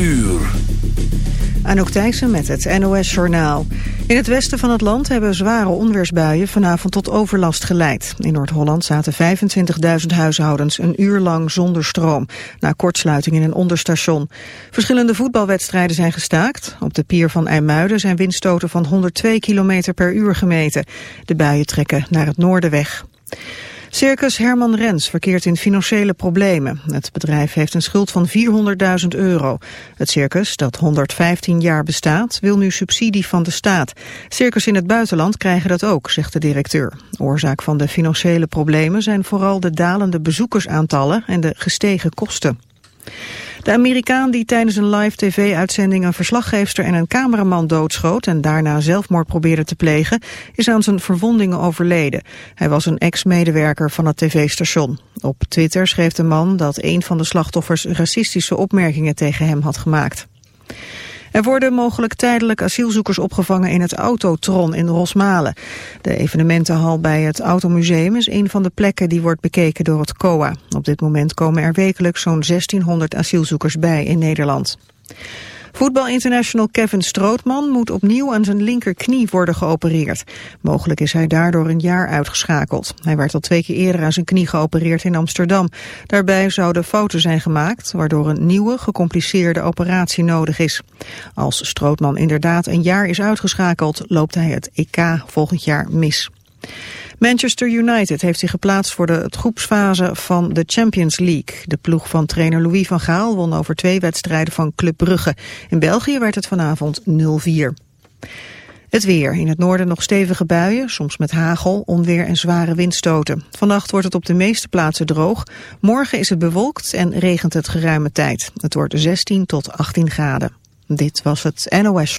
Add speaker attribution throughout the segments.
Speaker 1: uur.
Speaker 2: Anouk Thijssen met het NOS-journaal. In het westen van het land hebben zware onweersbuien vanavond tot overlast geleid. In Noord-Holland zaten 25.000 huishoudens een uur lang zonder stroom... na kortsluiting in een onderstation. Verschillende voetbalwedstrijden zijn gestaakt. Op de pier van IJmuiden zijn windstoten van 102 km per uur gemeten. De buien trekken naar het noorden weg. Circus Herman Rens verkeert in financiële problemen. Het bedrijf heeft een schuld van 400.000 euro. Het circus, dat 115 jaar bestaat, wil nu subsidie van de staat. Circus in het buitenland krijgen dat ook, zegt de directeur. Oorzaak van de financiële problemen zijn vooral de dalende bezoekersaantallen en de gestegen kosten. De Amerikaan die tijdens een live tv-uitzending een verslaggeefster en een cameraman doodschoot en daarna zelfmoord probeerde te plegen, is aan zijn verwondingen overleden. Hij was een ex-medewerker van het tv-station. Op Twitter schreef de man dat een van de slachtoffers racistische opmerkingen tegen hem had gemaakt. Er worden mogelijk tijdelijk asielzoekers opgevangen in het Autotron in Rosmalen. De evenementenhal bij het Automuseum is een van de plekken die wordt bekeken door het COA. Op dit moment komen er wekelijks zo'n 1600 asielzoekers bij in Nederland. Voetbalinternational Kevin Strootman moet opnieuw aan zijn linkerknie worden geopereerd. Mogelijk is hij daardoor een jaar uitgeschakeld. Hij werd al twee keer eerder aan zijn knie geopereerd in Amsterdam. Daarbij zouden fouten zijn gemaakt, waardoor een nieuwe, gecompliceerde operatie nodig is. Als Strootman inderdaad een jaar is uitgeschakeld, loopt hij het EK volgend jaar mis. Manchester United heeft zich geplaatst voor de groepsfase van de Champions League. De ploeg van trainer Louis van Gaal won over twee wedstrijden van Club Brugge. In België werd het vanavond 0-4. Het weer. In het noorden nog stevige buien, soms met hagel, onweer en zware windstoten. Vannacht wordt het op de meeste plaatsen droog. Morgen is het bewolkt en regent het geruime tijd. Het wordt 16 tot 18 graden. Dit was het NOS.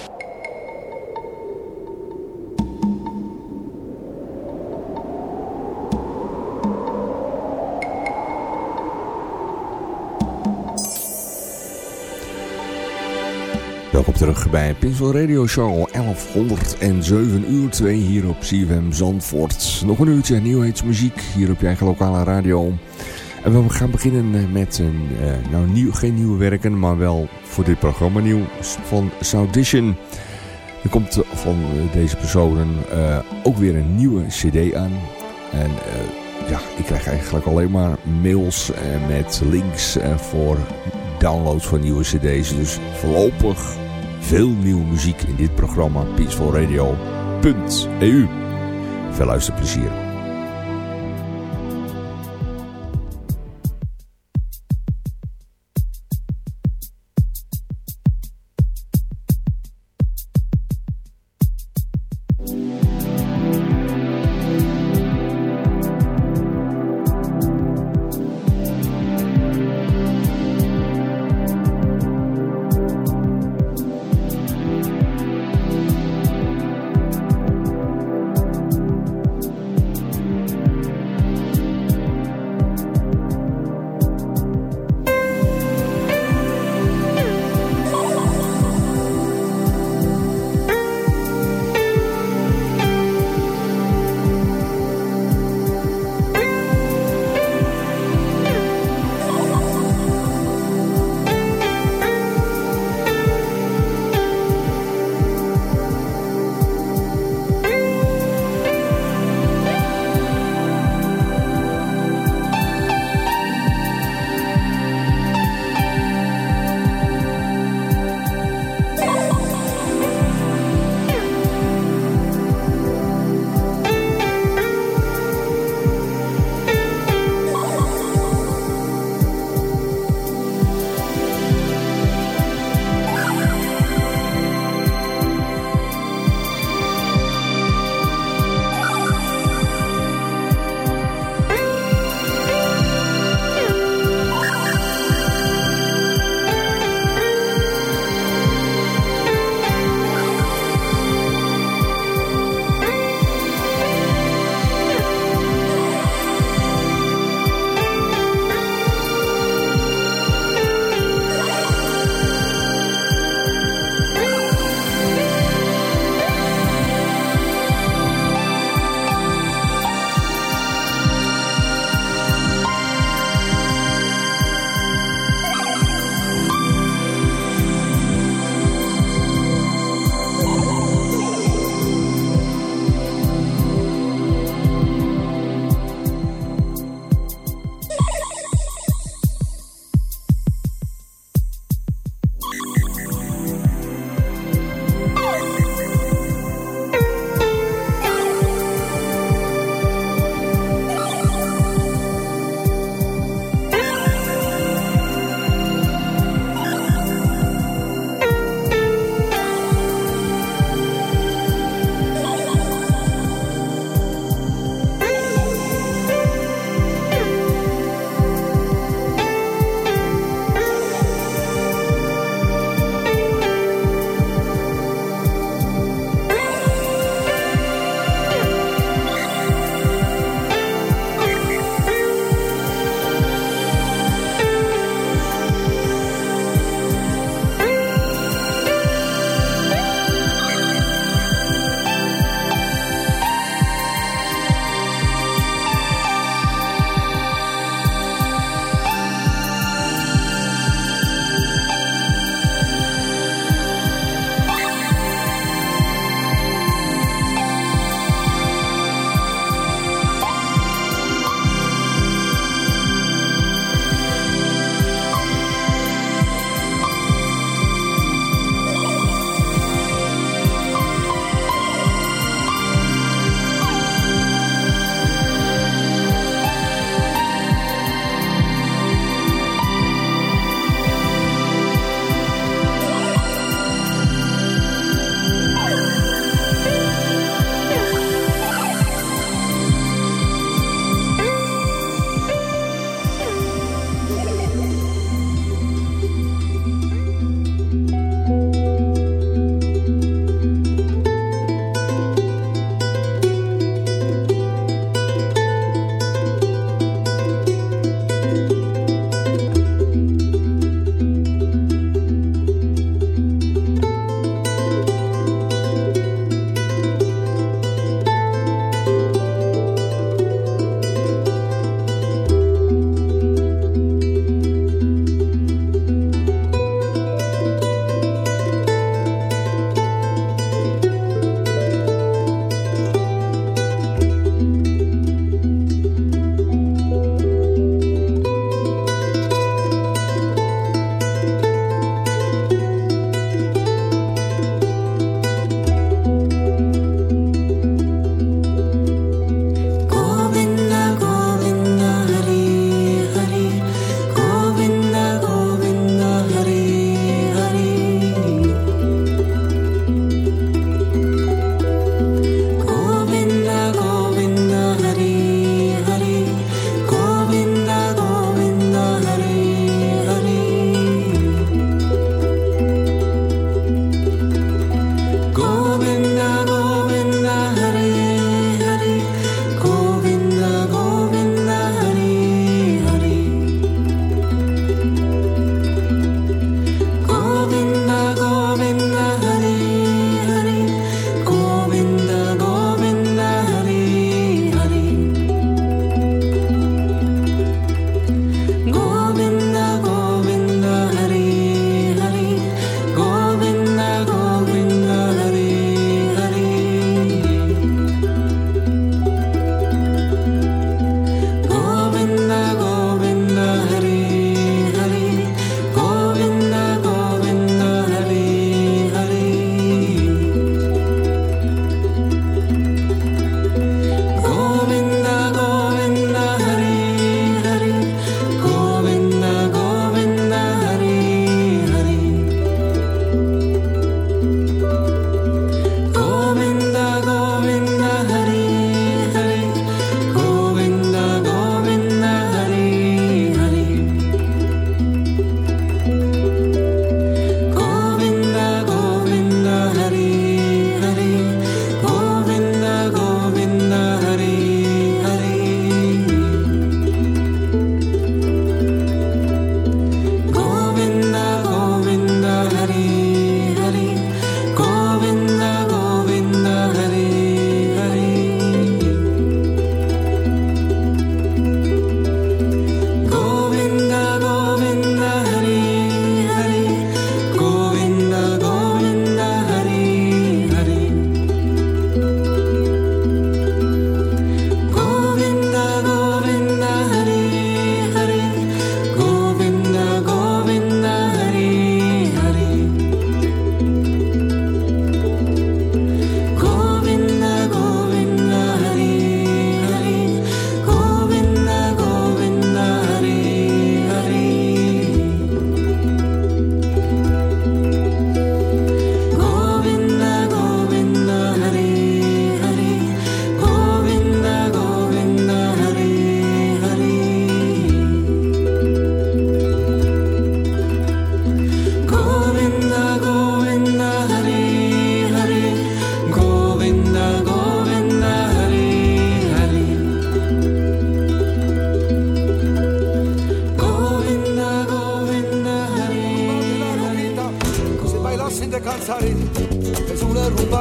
Speaker 3: Welkom terug bij Pinsel Radio Show 1107 uur 2 hier op CFM Zandvoort. Nog een uurtje nieuwheidsmuziek hier op je eigen lokale radio. En we gaan beginnen met een, uh, nou nieuw, geen nieuwe werken, maar wel voor dit programma nieuw van Saudition. Er komt van deze personen uh, ook weer een nieuwe cd aan. En uh, ja, ik krijg eigenlijk alleen maar mails met links voor downloads van nieuwe cd's. Dus voorlopig veel nieuwe muziek in dit programma peacefulradio.eu. Veel luisterplezier.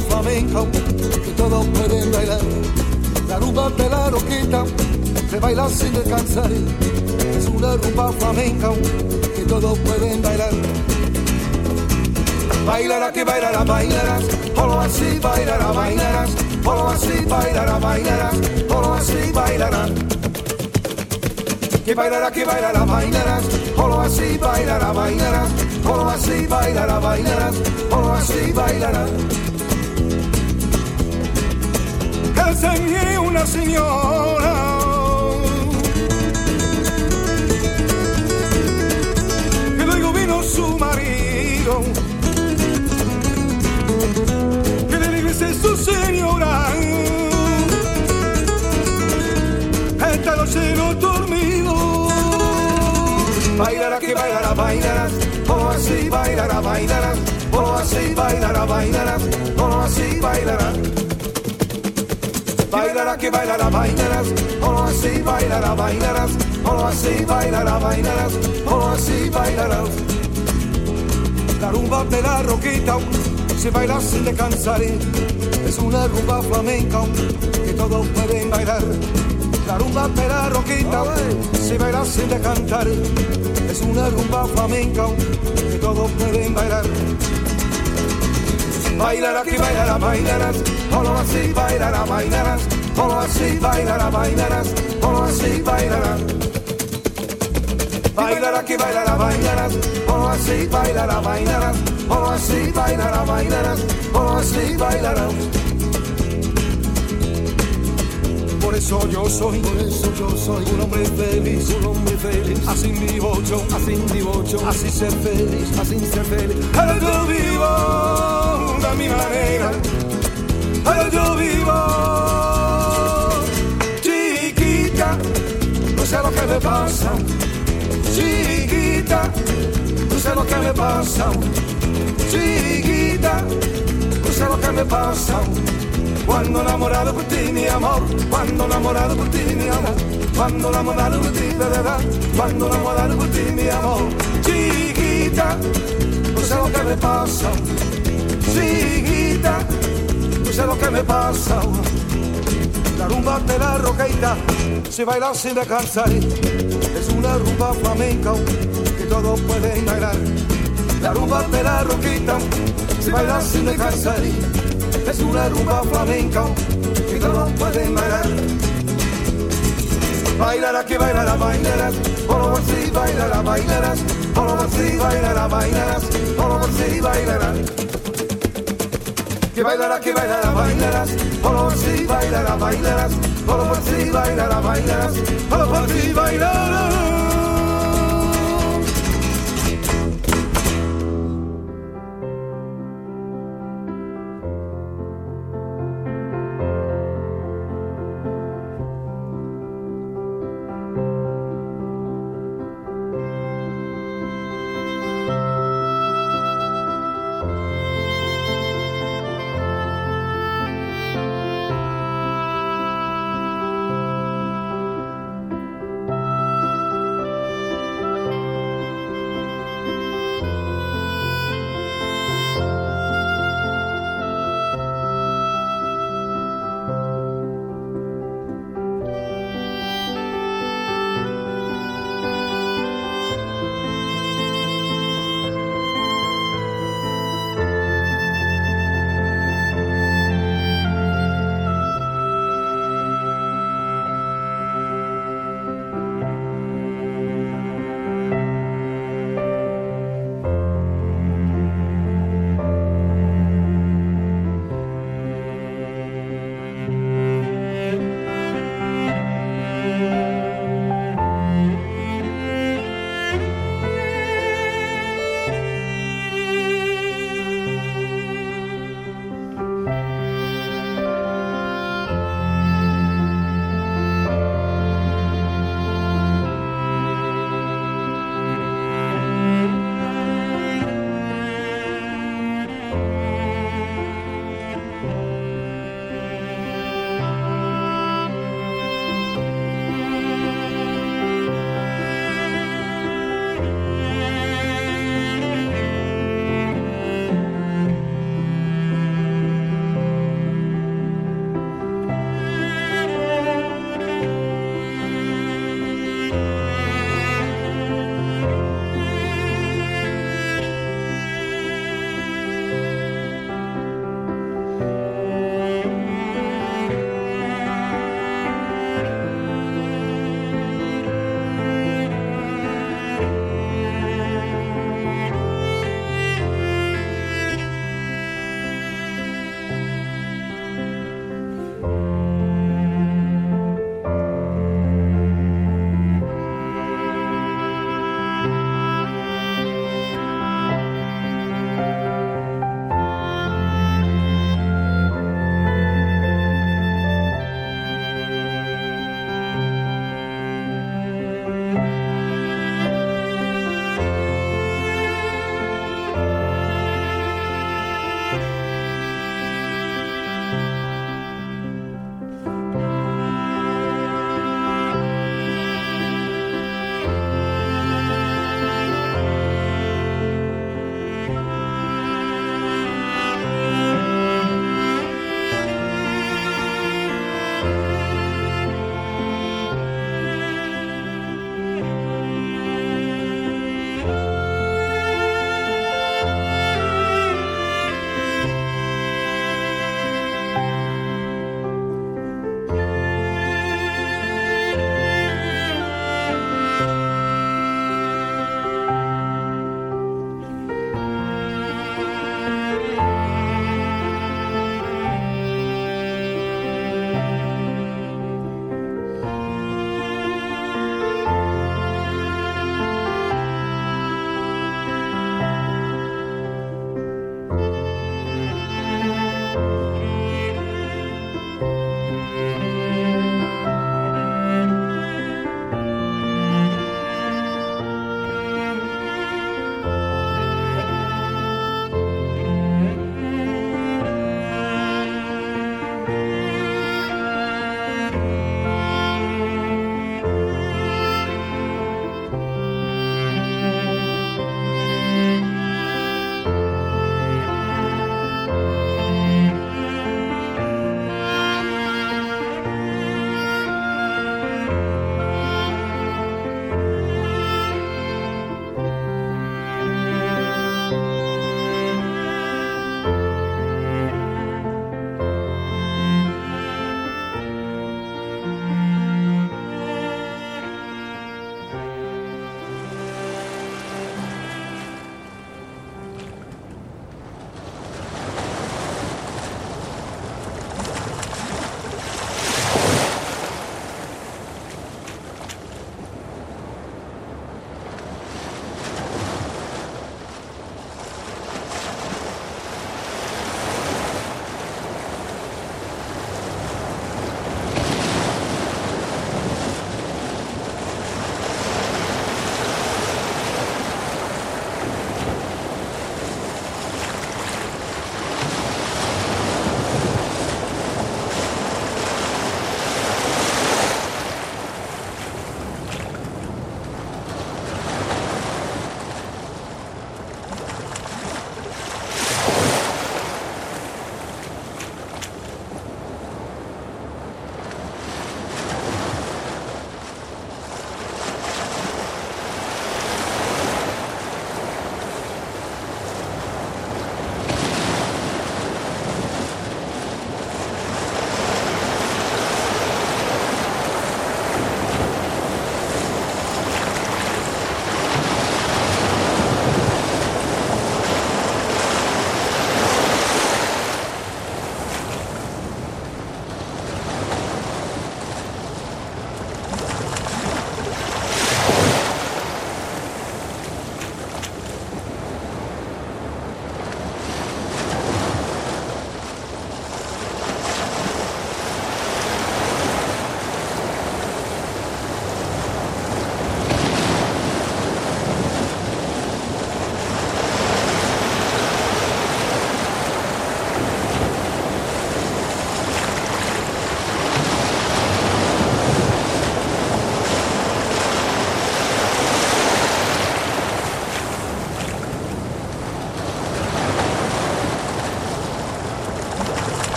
Speaker 4: Flamenco que todos pueden bailar. La rumba de la roquita se baila sin descansar. Es una rumba flamenca que todos pueden bailar. Bailará que bailará, bailarás, solo así bailará, bailarás, solo así bailará, bailarás, solo así bailará. Que bailará, que bailará, bailarás, solo así bailará, bailarás, solo así bailará, bailarás, solo así bailará. Que una señora. Que luego vino su marido su señora. Esta noche no dormido. Bailará que bailará, bailarás, o así bailará, bailarás, o así bailará, bailarás, o así bailará. Bailará que bailará, bailarás, o así bailará, bailarás, o así bailará, bailarás, o así bailarás. La rumba de la roquita se baila sin descansar es una rumba flamenca que todos pueden bailar. La rumba de la roquita se baila sin cantar. Es una rumba flamenca que todos pueden bailar. Bailará que bailará, bailarás, solo así bailará, bailarás, solo así bailará, bailarás, solo así bailará. Bailará que bailará, bailarás, solo así bailará, bailarás, solo así bailará, bailarás, solo así bailará. Eso yo soy, eso yo soy un hombre feliz, un hombre feliz. Así vivo yo, así vivo yo, así ser feliz, así ser feliz. Ahora yo vivo de mi manera, ahora yo vivo chiquita, no sé lo que me pasa, chiquita, no sé lo que me pasa, chiquita, no sé lo que me pasa. Cuando enamorado por ti, mi amor. Cuando enamorado por ti, mi amor. Cuando ti, de verdad. Cuando enamorado por ti, mi amor. Chiquita, no sé lo que me pasa. Chiquita, no sé lo que me pasa. La rumba de la roqueita se baila sin descansar. Es una rumba flamenca que todos pueden bailar. La rumba de la roquita se baila sin descansar es una rumba flamenca que todos pueden bailar. Bailará que bailará, bailarás, por si bailará, bailarás, por si bailará, bailarás, por si bailará. Que bailará, que bailará, bailarás, por si bailará, bailarás, por si bailará, bailarás, por si bailará.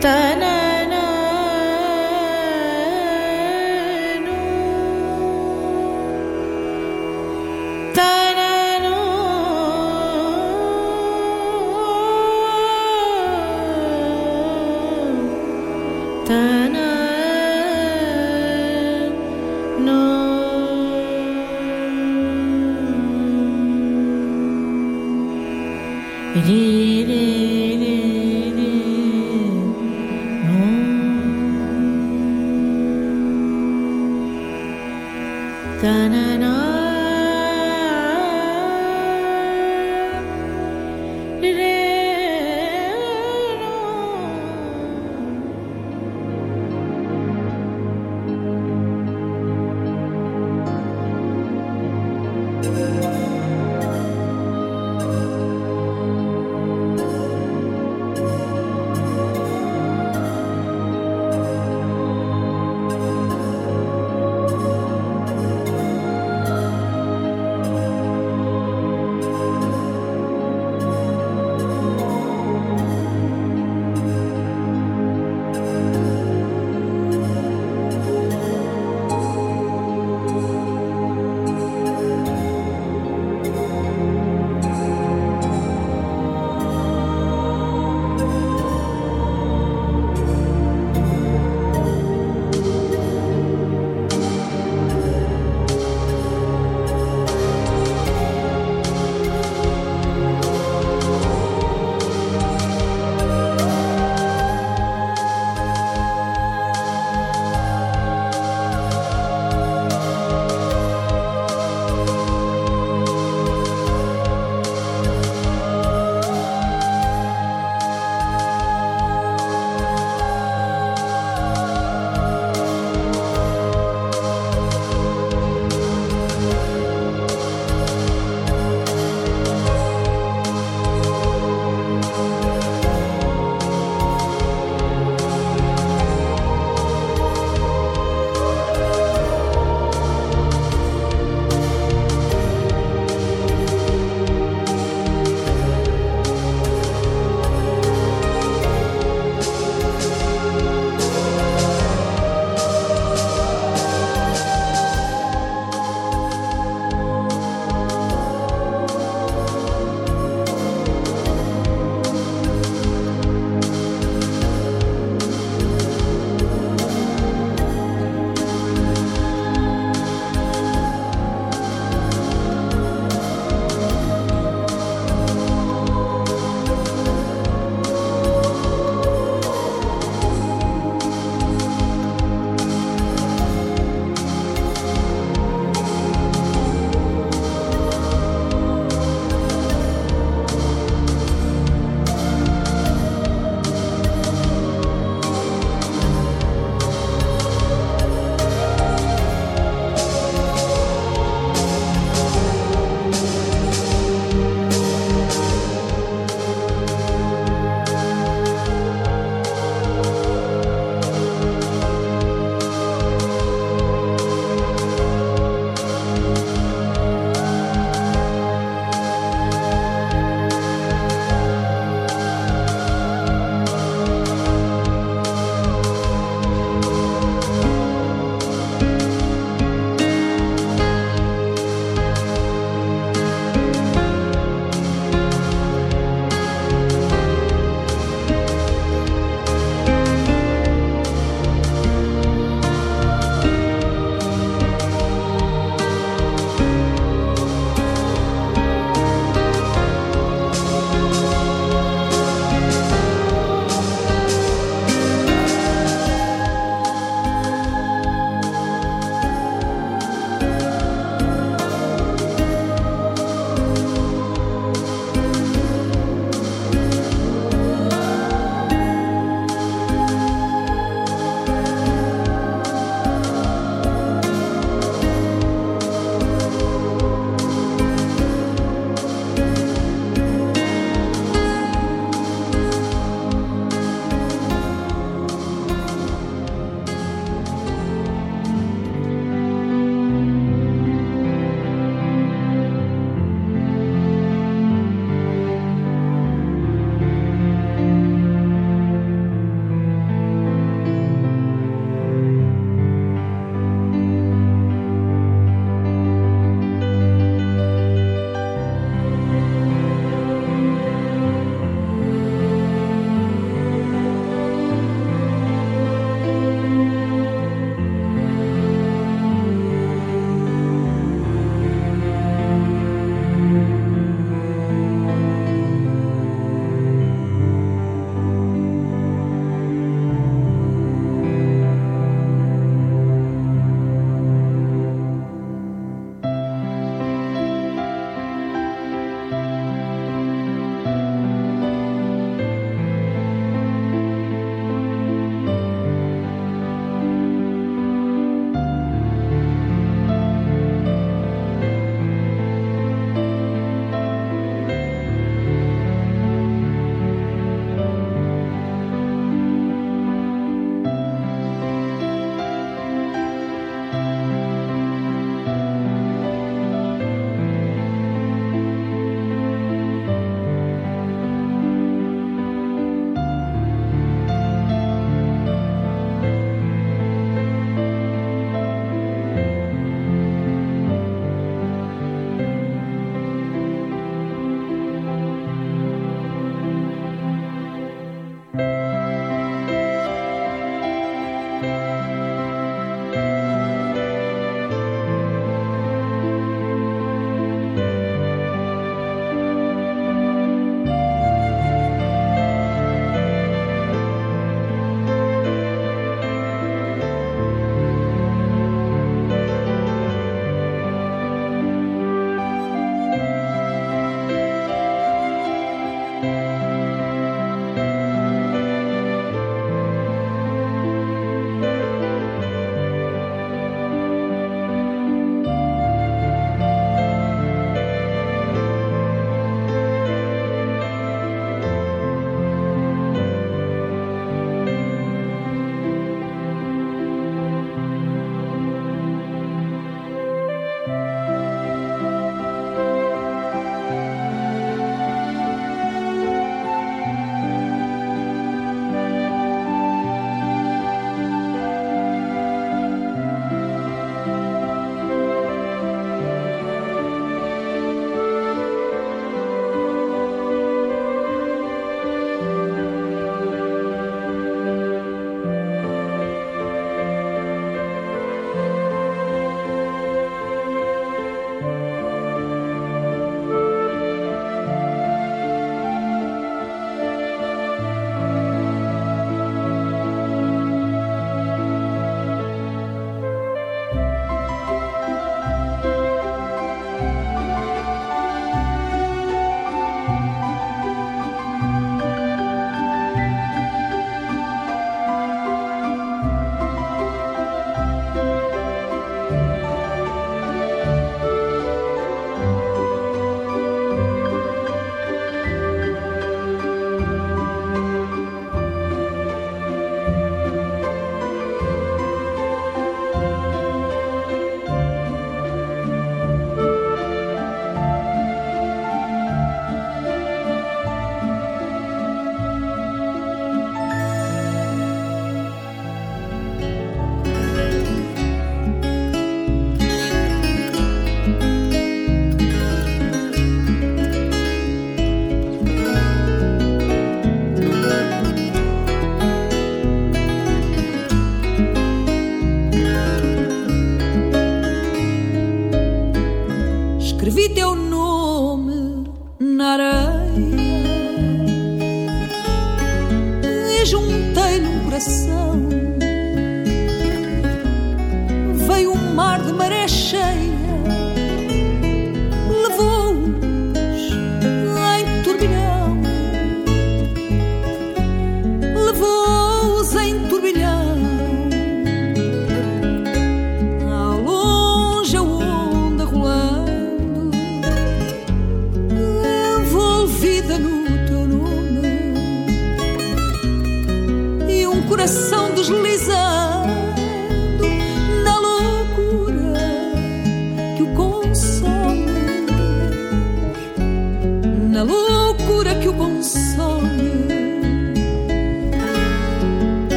Speaker 5: done.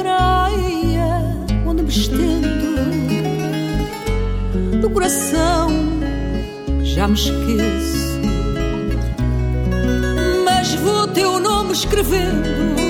Speaker 5: praia onde me estendo. Do coração já me esqueço, mas vou teu
Speaker 1: nome escrevendo.